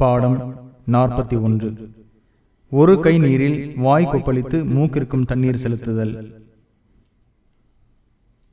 பாடம் நாற்பத்தி ஒன்று. ஒரு கை நீரில் வாய் கொப்பளித்து மூக்கிற்கும் தண்ணீர் செலுத்துதல்.